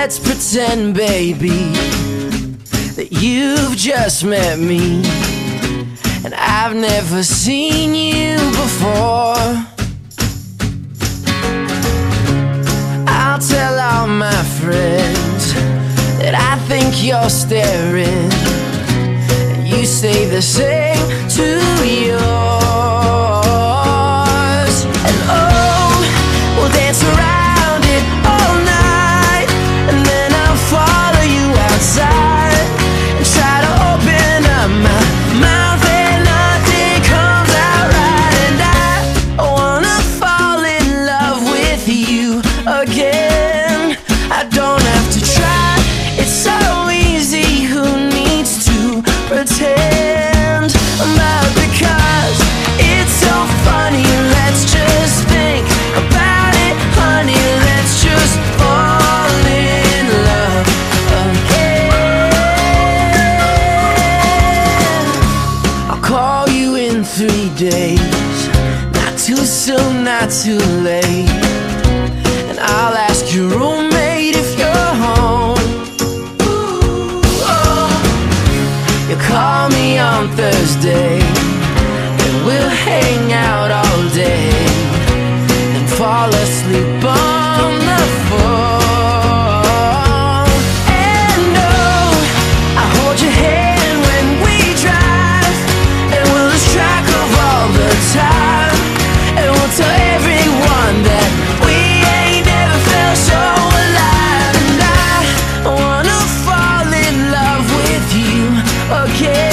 Let's pretend, baby, that you've just met me. And I've never seen you before. I'll tell all my friends that I think you're staring. And you say the same to yours. days. Not too soon, not too late. And I'll ask your own care.